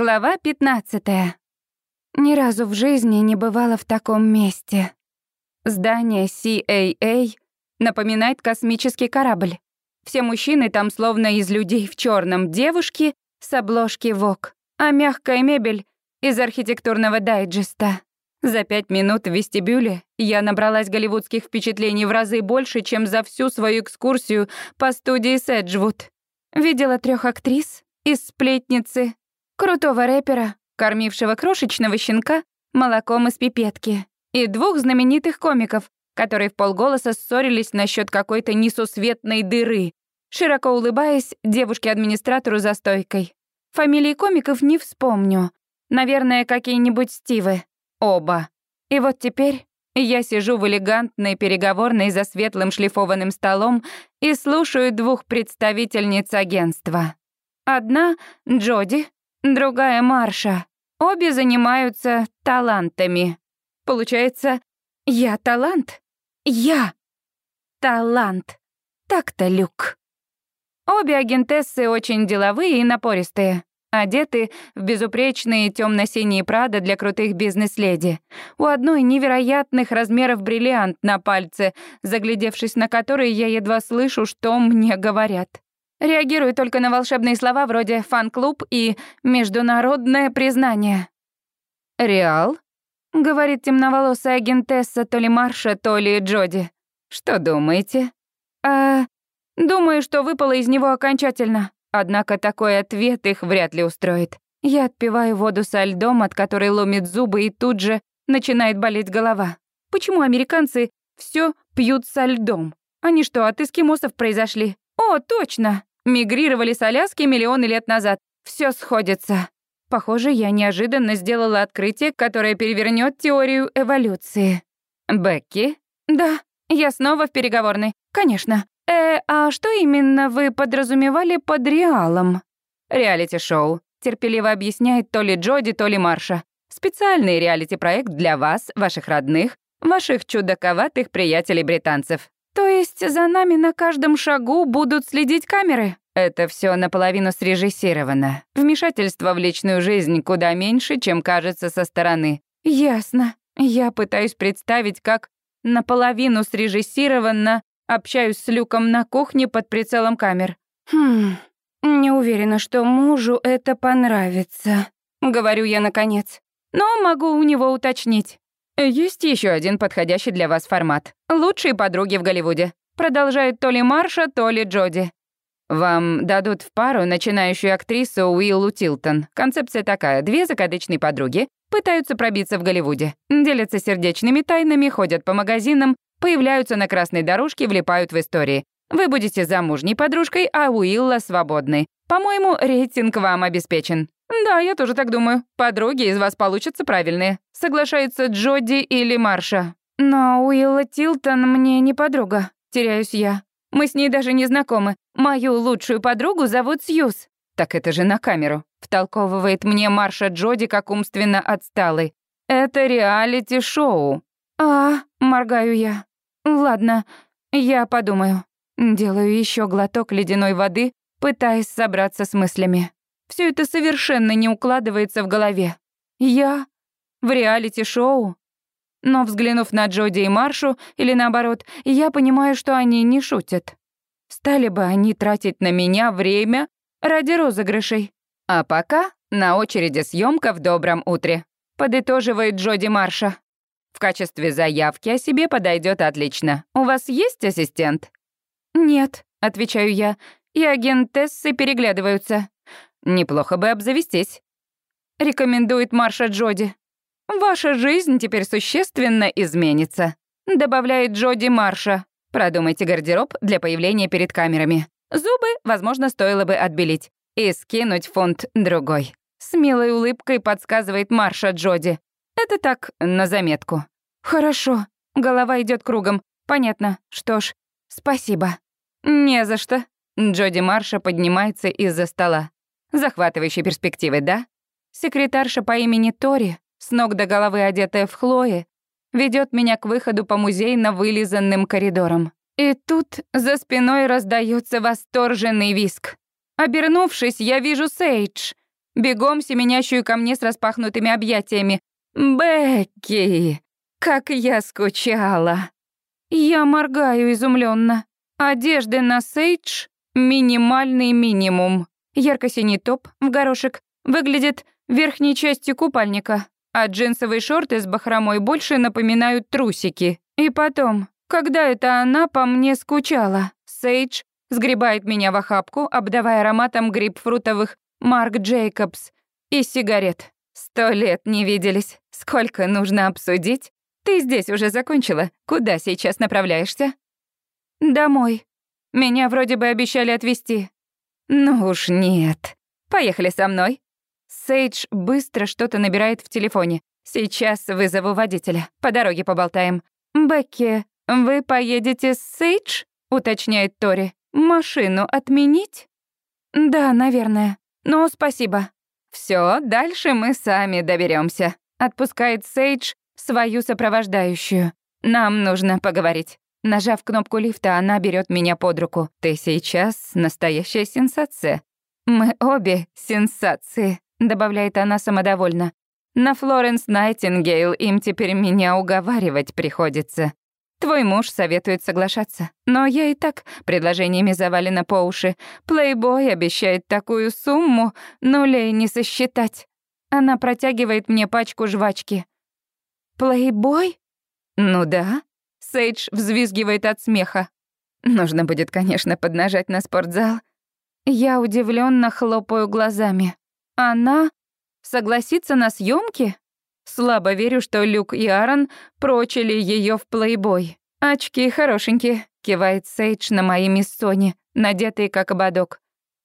Глава 15. Ни разу в жизни не бывала в таком месте. Здание CAA напоминает космический корабль. Все мужчины там словно из людей в черном, девушки с обложки ВОК, а мягкая мебель из архитектурного дайджеста. За пять минут в вестибюле я набралась голливудских впечатлений в разы больше, чем за всю свою экскурсию по студии Седжвуд. Видела трех актрис из «Сплетницы», крутого рэпера, кормившего крошечного щенка молоком из пипетки, и двух знаменитых комиков, которые в полголоса ссорились насчет какой-то несусветной дыры, широко улыбаясь девушке-администратору за стойкой. Фамилии комиков не вспомню. Наверное, какие-нибудь Стивы. Оба. И вот теперь я сижу в элегантной переговорной за светлым шлифованным столом и слушаю двух представительниц агентства. Одна — Джоди, другая — Марша. Обе занимаются талантами. Получается, я талант? Я талант. Так-то, Люк. Обе агентессы очень деловые и напористые. Одеты в безупречные темно-синие Прада для крутых бизнес-леди. У одной невероятных размеров бриллиант на пальце, заглядевшись на который, я едва слышу, что мне говорят. Реагирую только на волшебные слова вроде «фан-клуб» и «международное признание». «Реал?» — говорит темноволосая агентесса то ли Марша, то ли Джоди. «Что думаете?» «А... думаю, что выпало из него окончательно. Однако такой ответ их вряд ли устроит. Я отпиваю воду со льдом, от которой ломит зубы, и тут же начинает болеть голова. Почему американцы все пьют со льдом? Они что, от эскимосов произошли? О, точно! Мигрировали с Аляски миллионы лет назад. Все сходится. Похоже, я неожиданно сделала открытие, которое перевернет теорию эволюции. Бекки? Да, я снова в переговорной. Конечно. «Э, а что именно вы подразумевали под реалом?» «Реалити-шоу», — терпеливо объясняет то ли Джоди, то ли Марша. «Специальный реалити-проект для вас, ваших родных, ваших чудаковатых приятелей-британцев». «То есть за нами на каждом шагу будут следить камеры?» Это все наполовину срежиссировано. Вмешательство в личную жизнь куда меньше, чем кажется со стороны. Ясно. Я пытаюсь представить, как наполовину срежиссировано Общаюсь с Люком на кухне под прицелом камер. Хм, не уверена, что мужу это понравится. Говорю я наконец. Но могу у него уточнить. Есть еще один подходящий для вас формат. Лучшие подруги в Голливуде. Продолжает то ли Марша, то ли Джоди. Вам дадут в пару начинающую актрису Уиллу Тилтон. Концепция такая. Две закадычные подруги пытаются пробиться в Голливуде. Делятся сердечными тайнами, ходят по магазинам, Появляются на красной дорожке, влипают в истории. Вы будете замужней подружкой, а Уилла свободной. По-моему, рейтинг вам обеспечен. Да, я тоже так думаю. Подруги из вас получатся правильные. Соглашаются Джоди или Марша. Но Уилла Тилтон мне не подруга. Теряюсь я. Мы с ней даже не знакомы. Мою лучшую подругу зовут Сьюз. Так это же на камеру. Втолковывает мне Марша Джоди как умственно отсталый. Это реалити-шоу. А, моргаю я. Ладно, я подумаю. Делаю еще глоток ледяной воды, пытаясь собраться с мыслями. Все это совершенно не укладывается в голове. Я в реалити-шоу. Но взглянув на Джоди и Маршу, или наоборот, я понимаю, что они не шутят. Стали бы они тратить на меня время ради розыгрышей. А пока на очереди съемка в добром утре. Подытоживает Джоди Марша. В качестве заявки о себе подойдет отлично. У вас есть ассистент? Нет, отвечаю я, и агентессы переглядываются. Неплохо бы обзавестись. Рекомендует Марша Джоди. Ваша жизнь теперь существенно изменится. Добавляет Джоди Марша. Продумайте гардероб для появления перед камерами. Зубы, возможно, стоило бы отбелить. И скинуть фунт другой. С милой улыбкой подсказывает Марша Джоди. Это так, на заметку. Хорошо. Голова идет кругом. Понятно. Что ж, спасибо. Не за что. Джоди Марша поднимается из-за стола. Захватывающие перспективы, да? Секретарша по имени Тори, с ног до головы одетая в Хлое, ведет меня к выходу по музейно вылизанным коридорам. И тут за спиной раздается восторженный виск. Обернувшись, я вижу Сейдж, бегом семенящую ко мне с распахнутыми объятиями. «Бекки, как я скучала!» Я моргаю изумленно. Одежды на Сейдж — минимальный минимум. Ярко-синий топ в горошек выглядит верхней частью купальника, а джинсовые шорты с бахромой больше напоминают трусики. И потом, когда это она по мне скучала, Сейдж сгребает меня в охапку, обдавая ароматом грейпфрутовых Марк Джейкобс и сигарет. Сто лет не виделись. Сколько нужно обсудить? Ты здесь уже закончила. Куда сейчас направляешься? Домой. Меня вроде бы обещали отвезти. Ну уж нет. Поехали со мной. Сейдж быстро что-то набирает в телефоне. Сейчас вызову водителя. По дороге поболтаем. Бекки, вы поедете с Сейдж? уточняет Тори. Машину отменить? Да, наверное. Но спасибо. Все, дальше мы сами доберемся. Отпускает Сейдж свою сопровождающую. Нам нужно поговорить. Нажав кнопку лифта, она берет меня под руку. Ты сейчас настоящая сенсация. Мы обе сенсации добавляет она самодовольно. На Флоренс Найтингейл им теперь меня уговаривать приходится. Твой муж советует соглашаться, но я и так предложениями завалена по уши. Плейбой обещает такую сумму, нулей не сосчитать. Она протягивает мне пачку жвачки. Плейбой? Ну да. Сейдж взвизгивает от смеха. Нужно будет, конечно, поднажать на спортзал. Я удивленно хлопаю глазами. Она согласится на съемки? Слабо верю, что Люк и Аарон прочили ее в плейбой. Очки хорошенькие, кивает Сейдж на мои миссони, надетые как ободок.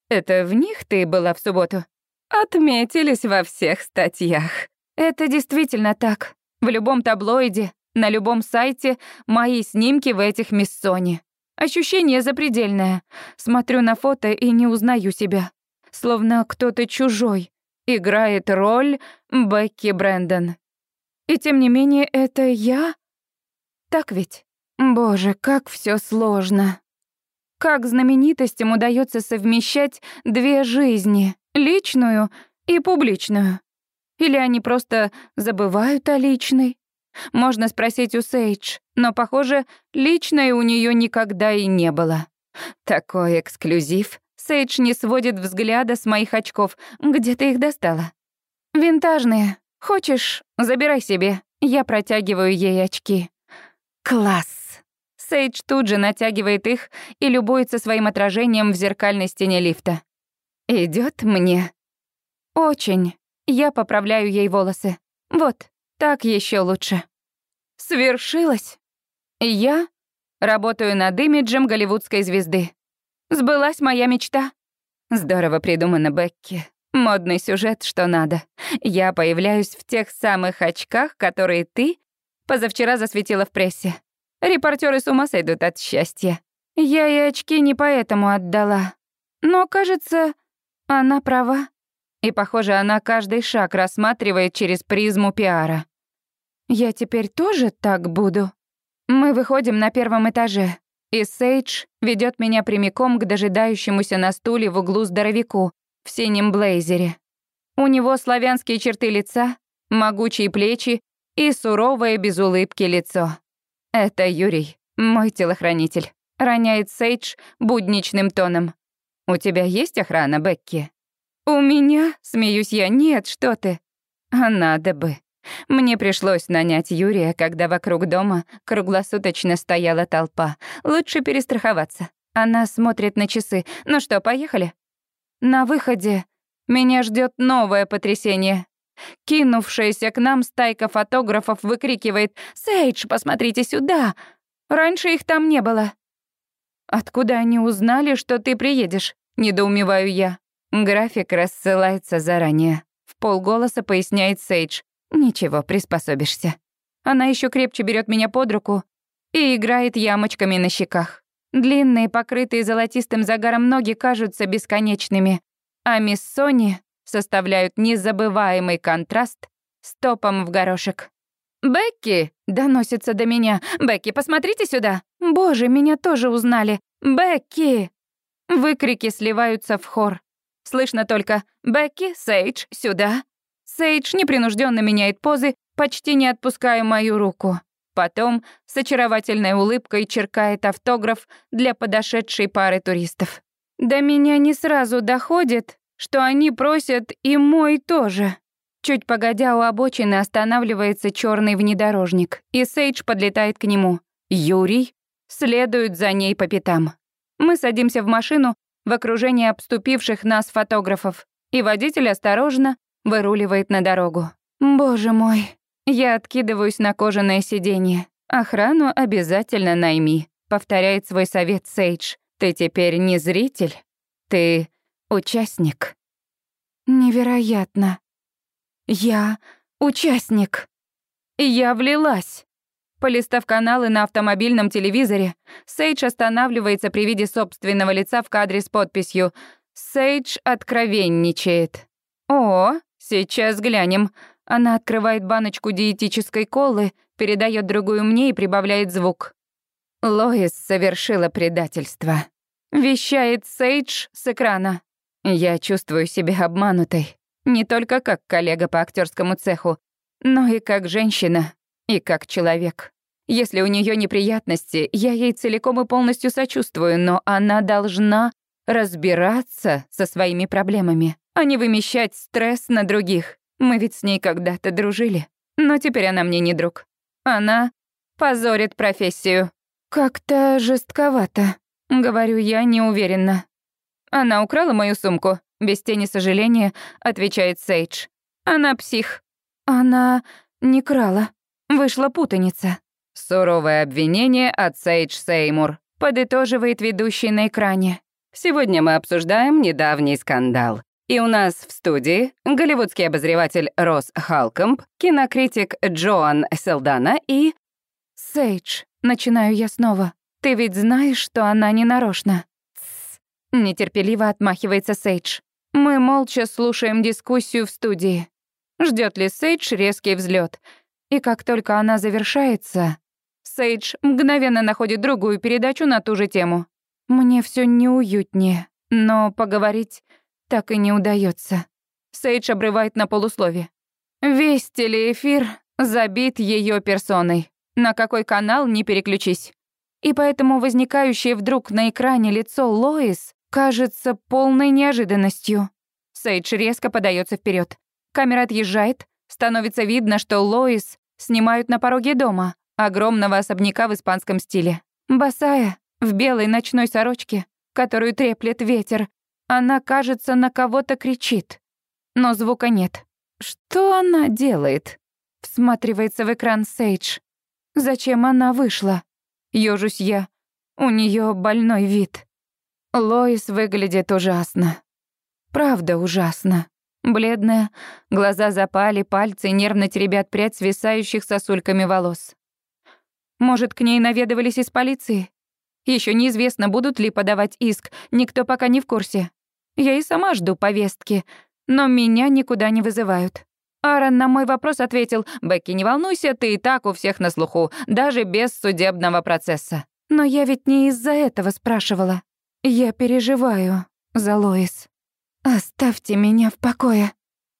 Это в них ты была в субботу? Отметились во всех статьях. Это действительно так. В любом таблоиде, на любом сайте мои снимки в этих миссоне. Ощущение запредельное. Смотрю на фото и не узнаю себя словно кто-то чужой, играет роль Бекки Брэндон. И тем не менее, это я? Так ведь? Боже, как все сложно. Как знаменитостям удается совмещать две жизни, личную и публичную? Или они просто забывают о личной? Можно спросить у Сейдж, но, похоже, личной у нее никогда и не было. Такой эксклюзив. Сейдж не сводит взгляда с моих очков. Где ты их достала? Винтажные. Хочешь, забирай себе. Я протягиваю ей очки. Класс. Сейдж тут же натягивает их и любуется своим отражением в зеркальной стене лифта. Идет мне. Очень. Я поправляю ей волосы. Вот, так еще лучше. Свершилось. Я работаю над имиджем голливудской звезды. Сбылась моя мечта. Здорово придумано, Бекки. Модный сюжет, что надо. Я появляюсь в тех самых очках, которые ты позавчера засветила в прессе. Репортеры с ума сойдут от счастья. Я и очки не поэтому отдала. Но, кажется, она права. И, похоже, она каждый шаг рассматривает через призму пиара. Я теперь тоже так буду? Мы выходим на первом этаже. И Сейдж ведет меня прямиком к дожидающемуся на стуле в углу здоровяку в синем блейзере. У него славянские черты лица, могучие плечи и суровое без улыбки лицо. Это Юрий, мой телохранитель. Роняет Сейдж будничным тоном. «У тебя есть охрана, Бекки?» «У меня?» — смеюсь я. «Нет, что ты?» «А надо бы». Мне пришлось нанять Юрия, когда вокруг дома круглосуточно стояла толпа. Лучше перестраховаться. Она смотрит на часы. Ну что, поехали? На выходе меня ждет новое потрясение. Кинувшаяся к нам стайка фотографов выкрикивает «Сейдж, посмотрите сюда!» Раньше их там не было. «Откуда они узнали, что ты приедешь?» — недоумеваю я. График рассылается заранее. В полголоса поясняет Сейдж. Ничего, приспособишься. Она еще крепче берет меня под руку и играет ямочками на щеках. Длинные, покрытые золотистым загаром ноги кажутся бесконечными, а мисс Сони составляют незабываемый контраст с топом в горошек. «Бекки!» — доносится до меня. «Бекки, посмотрите сюда!» «Боже, меня тоже узнали!» «Бекки!» Выкрики сливаются в хор. Слышно только «Бекки, Сейдж, сюда». Сейдж непринужденно меняет позы, почти не отпуская мою руку. Потом с очаровательной улыбкой черкает автограф для подошедшей пары туристов. До меня не сразу доходит, что они просят и мой тоже. Чуть погодя у обочины останавливается черный внедорожник, и Сейдж подлетает к нему. Юрий следует за ней по пятам. Мы садимся в машину в окружении обступивших нас фотографов, и водитель осторожно выруливает на дорогу. Боже мой, я откидываюсь на кожаное сиденье. Охрану обязательно найми, повторяет свой совет Сейдж. Ты теперь не зритель, ты участник. Невероятно. Я участник. Я влилась. Полистав каналы на автомобильном телевизоре, Сейдж останавливается при виде собственного лица в кадре с подписью «Сейдж откровенничает». «О, сейчас глянем». Она открывает баночку диетической колы, передает другую мне и прибавляет звук. Лоис совершила предательство. Вещает Сейдж с экрана. Я чувствую себя обманутой. Не только как коллега по актерскому цеху, но и как женщина, и как человек. Если у нее неприятности, я ей целиком и полностью сочувствую, но она должна разбираться со своими проблемами, а не вымещать стресс на других. Мы ведь с ней когда-то дружили. Но теперь она мне не друг. Она позорит профессию. Как-то жестковато, говорю я неуверенно. Она украла мою сумку, без тени сожаления, отвечает Сейдж. Она псих. Она не крала. Вышла путаница. Суровое обвинение от Сейдж Сеймур, подытоживает ведущий на экране. Сегодня мы обсуждаем недавний скандал. И у нас в студии голливудский обозреватель Росс Халкомб, кинокритик Джоан Селдана и... «Сейдж», — начинаю я снова. «Ты ведь знаешь, что она не нарочно?» «Тссс», — нетерпеливо отмахивается Сейдж. Мы молча слушаем дискуссию в студии. Ждет ли Сейдж резкий взлет? И как только она завершается, Сейдж мгновенно находит другую передачу на ту же тему. Мне все неуютнее, но поговорить так и не удается. Сейдж обрывает на полуслове. Весь телеэфир забит ее персоной. На какой канал не переключись. И поэтому возникающее вдруг на экране лицо Лоис кажется полной неожиданностью. Сейдж резко подается вперед. Камера отъезжает, становится видно, что Лоис снимают на пороге дома, огромного особняка в испанском стиле. Босая, в белой ночной сорочке, которую треплет ветер, она, кажется, на кого-то кричит. Но звука нет. Что она делает? Всматривается в экран Сейдж. Зачем она вышла? Ёжусь я. У нее больной вид. Лоис выглядит ужасно. Правда ужасно. Бледная, глаза запали, пальцы нервно теребят прядь свисающих сосульками волос. Может, к ней наведывались из полиции? Еще неизвестно, будут ли подавать иск, никто пока не в курсе. Я и сама жду повестки, но меня никуда не вызывают. Аарон на мой вопрос ответил, «Бекки, не волнуйся, ты и так у всех на слуху, даже без судебного процесса». Но я ведь не из-за этого спрашивала. Я переживаю за Лоис. «Оставьте меня в покое».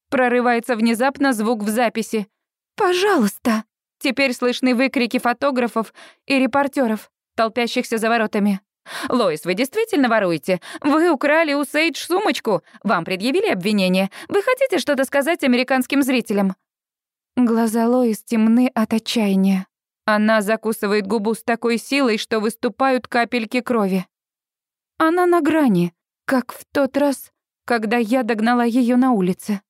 Прорывается внезапно звук в записи. «Пожалуйста». Теперь слышны выкрики фотографов и репортеров, толпящихся за воротами. «Лоис, вы действительно воруете? Вы украли у Сейдж сумочку? Вам предъявили обвинение? Вы хотите что-то сказать американским зрителям?» Глаза Лоис темны от отчаяния. Она закусывает губу с такой силой, что выступают капельки крови. Она на грани, как в тот раз, когда я догнала ее на улице.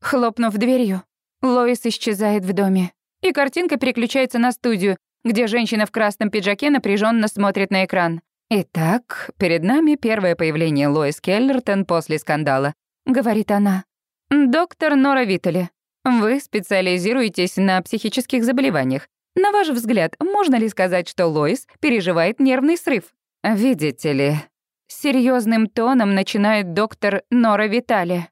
Хлопнув дверью, Лоис исчезает в доме и картинка переключается на студию, где женщина в красном пиджаке напряженно смотрит на экран. «Итак, перед нами первое появление Лоис Келлертон после скандала», — говорит она. «Доктор Нора Виттеле, вы специализируетесь на психических заболеваниях. На ваш взгляд, можно ли сказать, что Лоис переживает нервный срыв? Видите ли, серьезным тоном начинает доктор Нора Витали.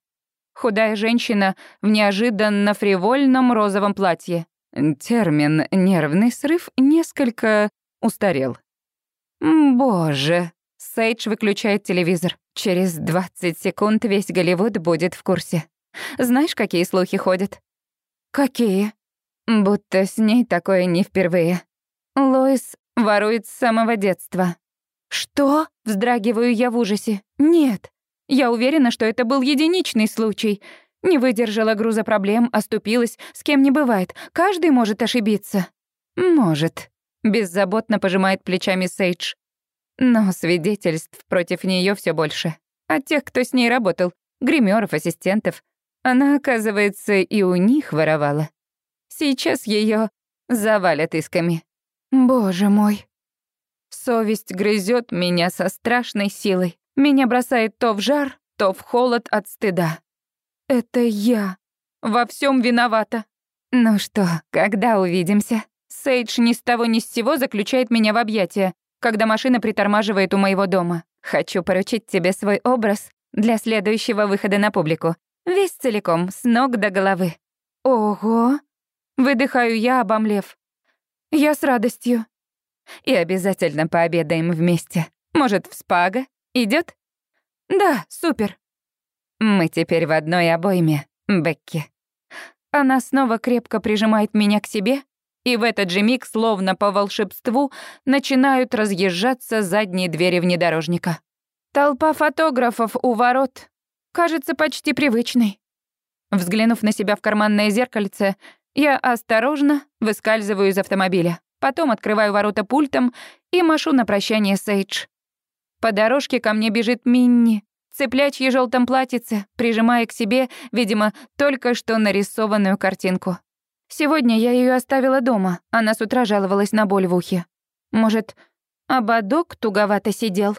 Худая женщина в неожиданно фривольном розовом платье. Термин «нервный срыв» несколько устарел. «Боже!» Сейдж выключает телевизор. Через 20 секунд весь Голливуд будет в курсе. Знаешь, какие слухи ходят? Какие? Будто с ней такое не впервые. Лоис ворует с самого детства. Что? Вздрагиваю я в ужасе. Нет. Я уверена, что это был единичный случай. Не выдержала груза проблем, оступилась. С кем не бывает. Каждый может ошибиться. Может. Беззаботно пожимает плечами Сейдж. Но свидетельств против нее все больше. От тех, кто с ней работал. Гримеров, ассистентов. Она, оказывается, и у них воровала. Сейчас ее завалят исками. Боже мой. Совесть грызет меня со страшной силой. Меня бросает то в жар, то в холод от стыда. Это я. Во всем виновата. Ну что, когда увидимся? Сейдж ни с того ни с сего заключает меня в объятия, когда машина притормаживает у моего дома. Хочу поручить тебе свой образ для следующего выхода на публику. Весь целиком, с ног до головы. Ого! Выдыхаю я, обомлев. Я с радостью. И обязательно пообедаем вместе. Может, в спага? Идёт? Да, супер. Мы теперь в одной обойме, Бекки. Она снова крепко прижимает меня к себе, и в этот же миг, словно по волшебству, начинают разъезжаться задние двери внедорожника. Толпа фотографов у ворот кажется почти привычной. Взглянув на себя в карманное зеркальце, я осторожно выскальзываю из автомобиля. Потом открываю ворота пультом и машу на прощание Сейдж. По дорожке ко мне бежит Минни, цыплячье желтом платьице, прижимая к себе, видимо, только что нарисованную картинку. Сегодня я ее оставила дома, она с утра жаловалась на боль в ухе. Может, ободок туговато сидел?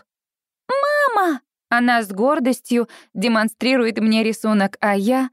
«Мама!» Она с гордостью демонстрирует мне рисунок, а я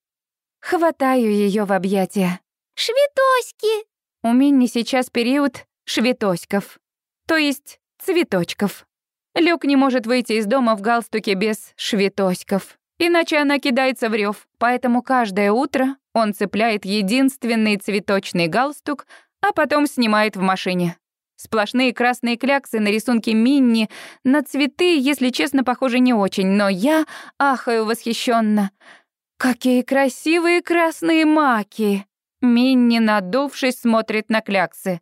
хватаю ее в объятия. «Швитоськи!» У Минни сейчас период швитоськов, то есть цветочков. Люк не может выйти из дома в галстуке без швитоськов, иначе она кидается в рев. Поэтому каждое утро он цепляет единственный цветочный галстук, а потом снимает в машине. Сплошные красные кляксы на рисунке Минни, на цветы, если честно, похоже не очень, но я ахаю восхищенно. Какие красивые красные маки! Минни, надувшись, смотрит на кляксы.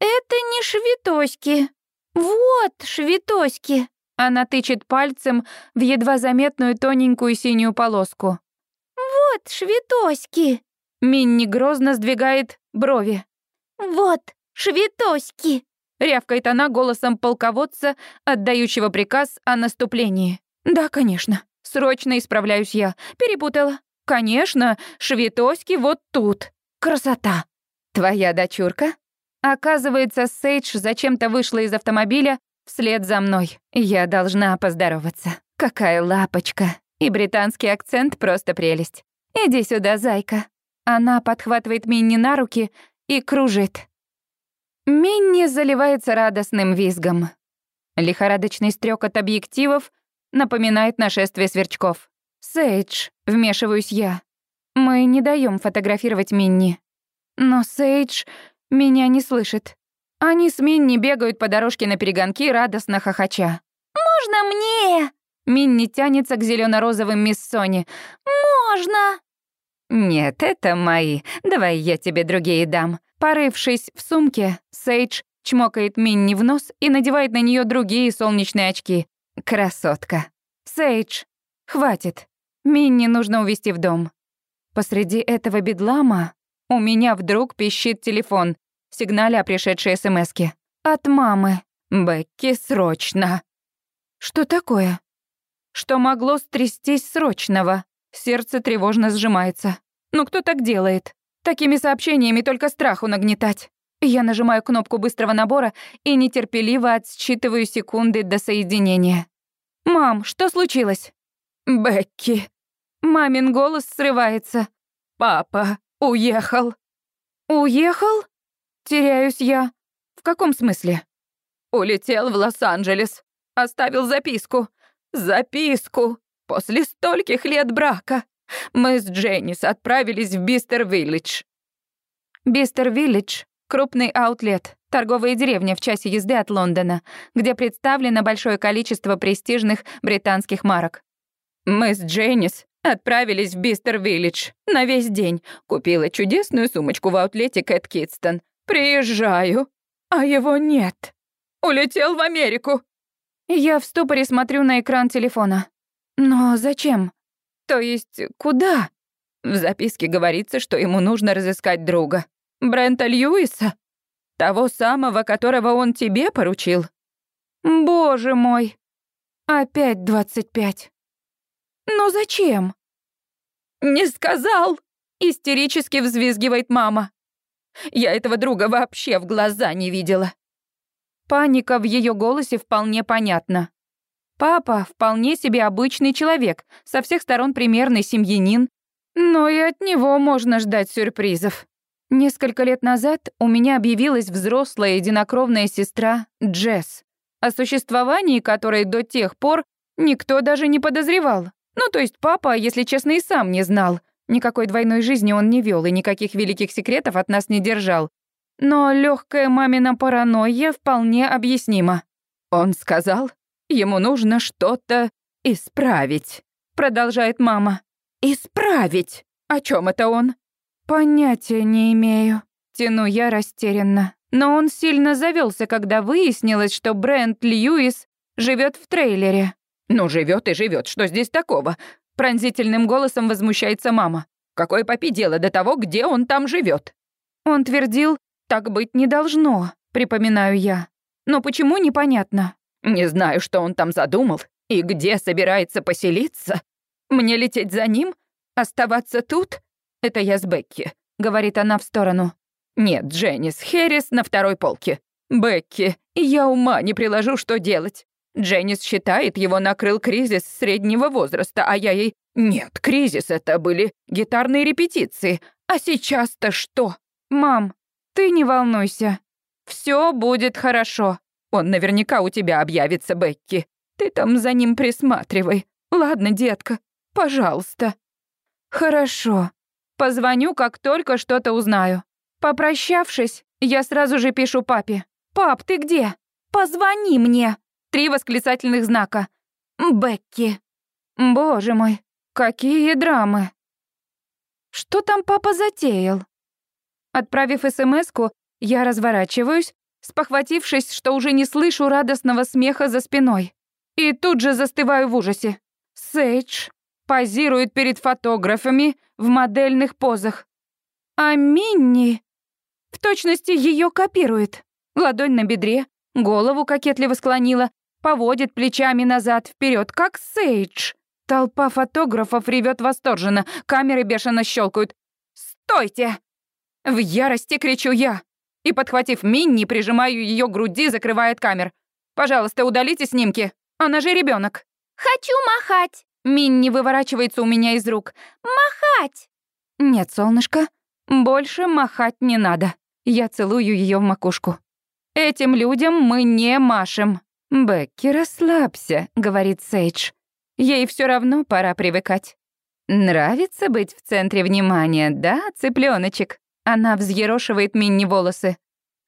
«Это не швитоськи. Вот швитоськи!» Она тычет пальцем в едва заметную тоненькую синюю полоску. «Вот швитоськи!» Минни грозно сдвигает брови. «Вот швитоськи!» Рявкает она голосом полководца, отдающего приказ о наступлении. «Да, конечно. Срочно исправляюсь я. Перепутала. Конечно, швитоськи вот тут. Красота! Твоя дочурка? Оказывается, Сейдж зачем-то вышла из автомобиля вслед за мной. Я должна поздороваться. Какая лапочка. И британский акцент просто прелесть. Иди сюда, зайка. Она подхватывает Минни на руки и кружит. Минни заливается радостным визгом. Лихорадочный стрекот объективов напоминает нашествие сверчков. «Сейдж», — вмешиваюсь я. Мы не даем фотографировать Минни. Но Сейдж меня не слышит. Они с Минни бегают по дорожке на перегонки, радостно хохоча. «Можно мне?» Минни тянется к зелено розовым мисс Сони. «Можно?» «Нет, это мои. Давай я тебе другие дам». Порывшись в сумке, Сейдж чмокает Минни в нос и надевает на нее другие солнечные очки. Красотка. «Сейдж, хватит. Минни нужно увезти в дом. Посреди этого бедлама у меня вдруг пищит телефон, сигналя пришедшей СМСке. От мамы. «Бекки, срочно!» Что такое? Что могло стрястись срочного? Сердце тревожно сжимается. Ну кто так делает? Такими сообщениями только страху нагнетать. Я нажимаю кнопку быстрого набора и нетерпеливо отсчитываю секунды до соединения. «Мам, что случилось?» «Бекки», Мамин голос срывается. «Папа уехал». «Уехал?» Теряюсь я. В каком смысле? Улетел в Лос-Анджелес. Оставил записку. Записку. После стольких лет брака. Мы с Дженнис отправились в Бистер-Виллидж. Бистер-Виллидж — крупный аутлет. торговая деревня в часе езды от Лондона, где представлено большое количество престижных британских марок. Мы с Дженнис отправились в Бистер-Виллидж на весь день. Купила чудесную сумочку в аутлете Кэт Китстон. Приезжаю, а его нет. Улетел в Америку. Я в ступоре смотрю на экран телефона. Но зачем? То есть, куда? В записке говорится, что ему нужно разыскать друга. Брента Льюиса? Того самого, которого он тебе поручил? Боже мой. Опять двадцать пять. Но зачем? Не сказал, истерически взвизгивает мама. Я этого друга вообще в глаза не видела. Паника в ее голосе вполне понятна. Папа вполне себе обычный человек, со всех сторон примерный семьянин, но и от него можно ждать сюрпризов. Несколько лет назад у меня объявилась взрослая единокровная сестра Джесс, о существовании которой до тех пор никто даже не подозревал. Ну, то есть папа, если честно, и сам не знал. Никакой двойной жизни он не вел и никаких великих секретов от нас не держал. Но легкая мамина паранойя вполне объяснима. Он сказал, ему нужно что-то исправить, продолжает мама. Исправить? О чем это он? Понятия не имею. Тяну я растерянно. Но он сильно завелся, когда выяснилось, что Брент Льюис живет в трейлере. Ну, живет и живет, что здесь такого? Пронзительным голосом возмущается мама. Какое папе дело до того, где он там живет? Он твердил, так быть не должно, припоминаю я. Но почему непонятно? Не знаю, что он там задумал и где собирается поселиться. Мне лететь за ним? Оставаться тут? Это я с Бекки, говорит она в сторону. Нет, Дженнис, Хэрис на второй полке. Бекки, я ума не приложу, что делать. Дженнис считает, его накрыл кризис среднего возраста, а я ей... Нет, кризис это были гитарные репетиции. А сейчас-то что? Мам, ты не волнуйся. Все будет хорошо. Он наверняка у тебя объявится, Бекки. Ты там за ним присматривай. Ладно, детка, пожалуйста. Хорошо. Позвоню, как только что-то узнаю. Попрощавшись, я сразу же пишу папе. «Пап, ты где? Позвони мне!» Три восклицательных знака. «Бекки». Боже мой, какие драмы. Что там папа затеял? Отправив СМС-ку, я разворачиваюсь, спохватившись, что уже не слышу радостного смеха за спиной. И тут же застываю в ужасе. Сейдж позирует перед фотографами в модельных позах. А Минни в точности ее копирует. Ладонь на бедре, голову кокетливо склонила, поводит плечами назад вперед, как Сейдж. Толпа фотографов ревет восторженно, камеры бешено щелкают. «Стойте!» В ярости кричу я. И, подхватив Минни, прижимаю ее к груди, закрывает камер. «Пожалуйста, удалите снимки. Она же ребенок. «Хочу махать!» Минни выворачивается у меня из рук. «Махать!» «Нет, солнышко, больше махать не надо». Я целую ее в макушку. «Этим людям мы не машем. «Бекки, расслабься», — говорит Сейдж. «Ей все равно пора привыкать». «Нравится быть в центре внимания, да, цыпленочек? Она взъерошивает Минни волосы.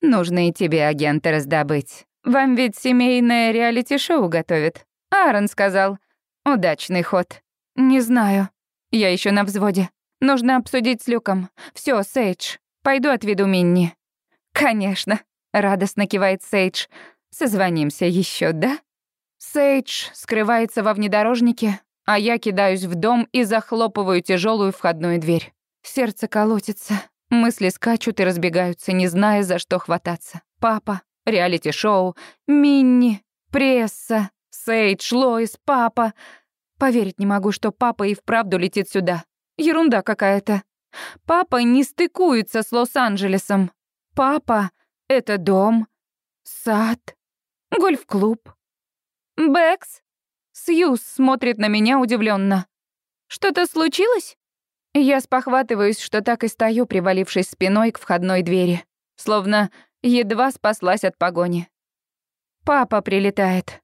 «Нужно и тебе агента раздобыть. Вам ведь семейное реалити-шоу готовят». Аарон сказал. «Удачный ход». «Не знаю. Я еще на взводе. Нужно обсудить с Люком. Все, Сейдж, пойду отведу Минни». «Конечно», — радостно кивает Сейдж. Созвонимся еще, да? Сейдж скрывается во внедорожнике, а я кидаюсь в дом и захлопываю тяжелую входную дверь. Сердце колотится, мысли скачут и разбегаются, не зная, за что хвататься. Папа, реалити-шоу, Минни, пресса, Сейдж, Лоис, папа. Поверить не могу, что папа и вправду летит сюда. Ерунда какая-то. Папа не стыкуется с Лос-Анджелесом. Папа — это дом, сад, Гольф-клуб. Бэкс. Сьюз смотрит на меня удивленно. Что-то случилось? Я спохватываюсь, что так и стою, привалившись спиной к входной двери, словно едва спаслась от погони. Папа прилетает.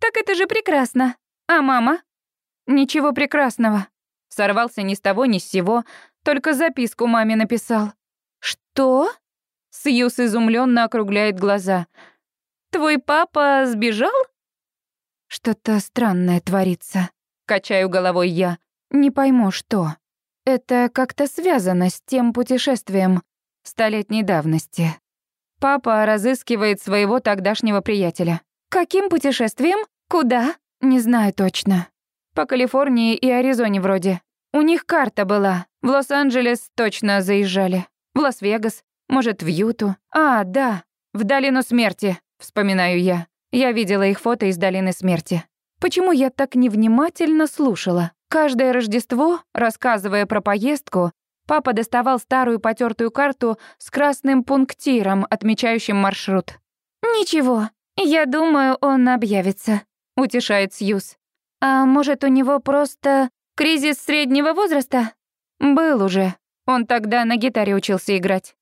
Так это же прекрасно. А мама? Ничего прекрасного. Сорвался ни с того, ни с сего, только записку маме написал. Что? Сьюз изумленно округляет глаза. «Твой папа сбежал?» «Что-то странное творится», — качаю головой я. «Не пойму, что. Это как-то связано с тем путешествием столетней давности. Папа разыскивает своего тогдашнего приятеля. Каким путешествием? Куда? Не знаю точно. По Калифорнии и Аризоне вроде. У них карта была. В Лос-Анджелес точно заезжали. В Лас-Вегас. Может, в Юту. А, да, в Долину Смерти, вспоминаю я. Я видела их фото из Долины Смерти. Почему я так невнимательно слушала? Каждое Рождество, рассказывая про поездку, папа доставал старую потертую карту с красным пунктиром, отмечающим маршрут. «Ничего, я думаю, он объявится», — утешает Сьюз. «А может, у него просто кризис среднего возраста?» «Был уже. Он тогда на гитаре учился играть».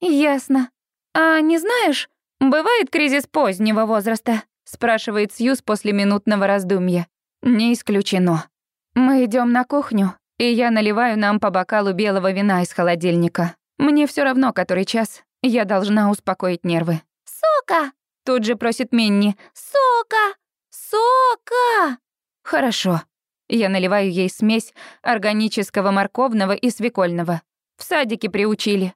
«Ясно. А не знаешь, бывает кризис позднего возраста?» — спрашивает Сьюз после минутного раздумья. «Не исключено». Мы идем на кухню, и я наливаю нам по бокалу белого вина из холодильника. Мне все равно, который час. Я должна успокоить нервы. «Сока!» — тут же просит Минни. «Сока! Сока!» «Хорошо». Я наливаю ей смесь органического морковного и свекольного. В садике приучили.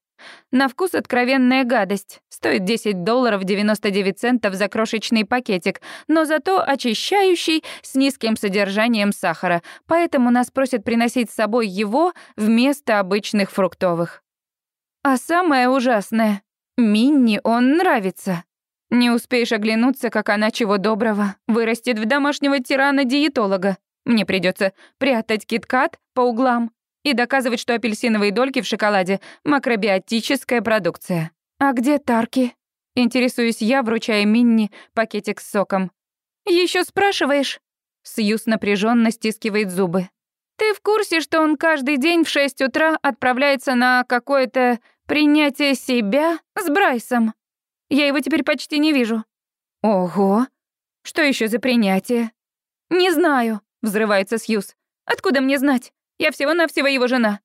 На вкус откровенная гадость. Стоит 10 долларов 99 центов за крошечный пакетик, но зато очищающий с низким содержанием сахара, поэтому нас просят приносить с собой его вместо обычных фруктовых. А самое ужасное — Минни он нравится. Не успеешь оглянуться, как она чего доброго вырастет в домашнего тирана-диетолога. Мне придется прятать киткат по углам, и доказывать, что апельсиновые дольки в шоколаде — макробиотическая продукция. А где Тарки? Интересуюсь я, вручая Минни пакетик с соком. Еще спрашиваешь?» Сьюз напряженно стискивает зубы. «Ты в курсе, что он каждый день в 6 утра отправляется на какое-то принятие себя с Брайсом? Я его теперь почти не вижу». «Ого! Что еще за принятие?» «Не знаю», — взрывается Сьюз. «Откуда мне знать? Я всего-навсего его жена».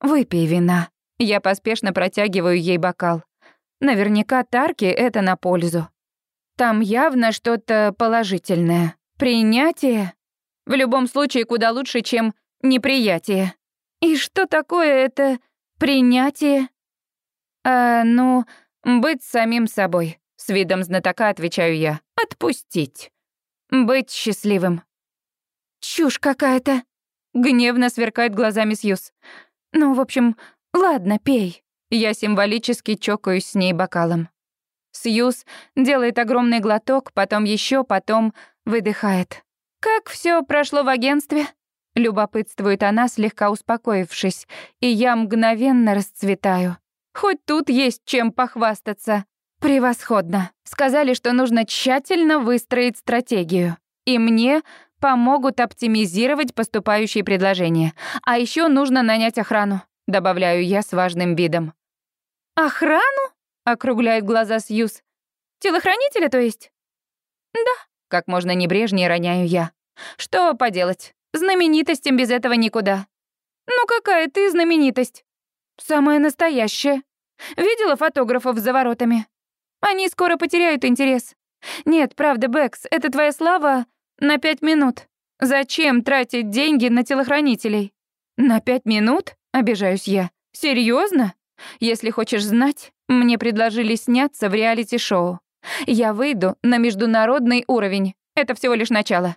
«Выпей вина». Я поспешно протягиваю ей бокал. Наверняка Тарки это на пользу. Там явно что-то положительное. Принятие? В любом случае куда лучше, чем неприятие. И что такое это принятие? А, ну, быть самим собой. С видом знатока отвечаю я. Отпустить. Быть счастливым. Чушь какая-то. Гневно сверкает глазами Сьюз. «Ну, в общем, ладно, пей». Я символически чокаюсь с ней бокалом. Сьюз делает огромный глоток, потом еще, потом выдыхает. «Как все прошло в агентстве?» Любопытствует она, слегка успокоившись, и я мгновенно расцветаю. Хоть тут есть чем похвастаться. Превосходно. Сказали, что нужно тщательно выстроить стратегию. И мне помогут оптимизировать поступающие предложения. А еще нужно нанять охрану, добавляю я с важным видом. Охрану? округляет глаза Сьюз. Телохранителя, то есть? Да, как можно небрежнее роняю я. Что поделать? Знаменитостям без этого никуда. Ну какая ты знаменитость? Самая настоящая. Видела фотографов за воротами? Они скоро потеряют интерес. Нет, правда, Бэкс, это твоя слава на пять минут. Зачем тратить деньги на телохранителей? На пять минут? Обижаюсь я. Серьезно? Если хочешь знать, мне предложили сняться в реалити-шоу. Я выйду на международный уровень. Это всего лишь начало.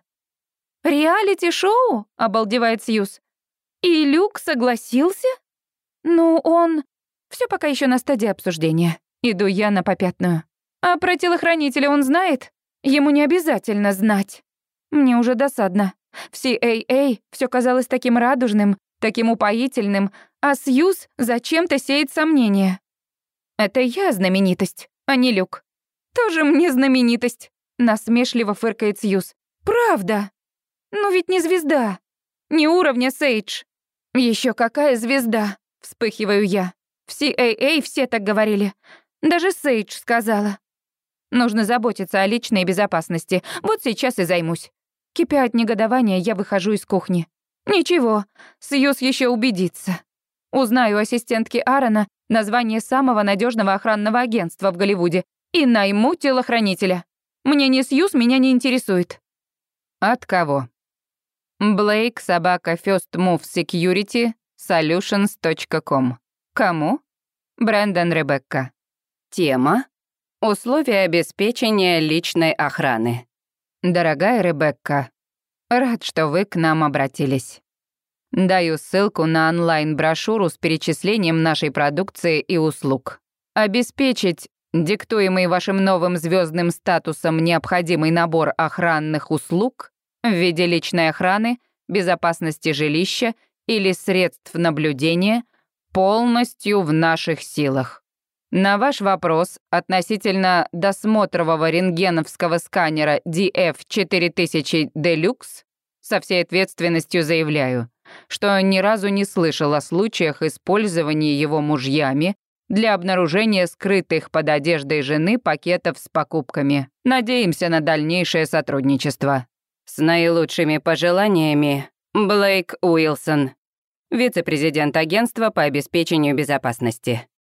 «Реалити-шоу?» — обалдевает Сьюз. «И Люк согласился?» «Ну, он...» Все пока еще на стадии обсуждения. Иду я на попятную. «А про телохранителя он знает? Ему не обязательно знать». Мне уже досадно. В CAA все казалось таким радужным, таким упоительным, а Сьюз зачем-то сеет сомнения. Это я знаменитость, а не Люк. Тоже мне знаменитость, насмешливо фыркает Сьюз. Правда? Ну ведь не звезда. Не уровня Сейдж. Еще какая звезда, вспыхиваю я. В CAA все так говорили. Даже Сейдж сказала. Нужно заботиться о личной безопасности. Вот сейчас и займусь. Кипя от негодования, я выхожу из кухни. Ничего, Сьюз еще убедится. Узнаю ассистентки Аарона название самого надежного охранного агентства в Голливуде и найму телохранителя. Мне не Сьюз, меня не интересует. От кого? Блейк, собака First Move Security, solutions.com. Кому? Брэндон Ребекка. Тема. Условия обеспечения личной охраны. Дорогая Ребекка, рад, что вы к нам обратились. Даю ссылку на онлайн-брошюру с перечислением нашей продукции и услуг. Обеспечить диктуемый вашим новым звездным статусом необходимый набор охранных услуг в виде личной охраны, безопасности жилища или средств наблюдения полностью в наших силах. На ваш вопрос относительно досмотрового рентгеновского сканера DF4000 Deluxe со всей ответственностью заявляю — что ни разу не слышал о случаях использования его мужьями для обнаружения скрытых под одеждой жены пакетов с покупками. Надеемся на дальнейшее сотрудничество. С наилучшими пожеланиями, Блейк Уилсон, вице-президент агентства по обеспечению безопасности.